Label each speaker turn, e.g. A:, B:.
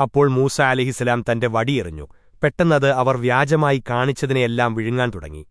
A: അപ്പോൾ മൂസ അലിഹിസലാം തന്റെ വടിയെറിഞ്ഞു പെട്ടെന്നത് അവർ വ്യാജമായി കാണിച്ചതിനെയെല്ലാം വിഴുങ്ങാൻ തുടങ്ങി.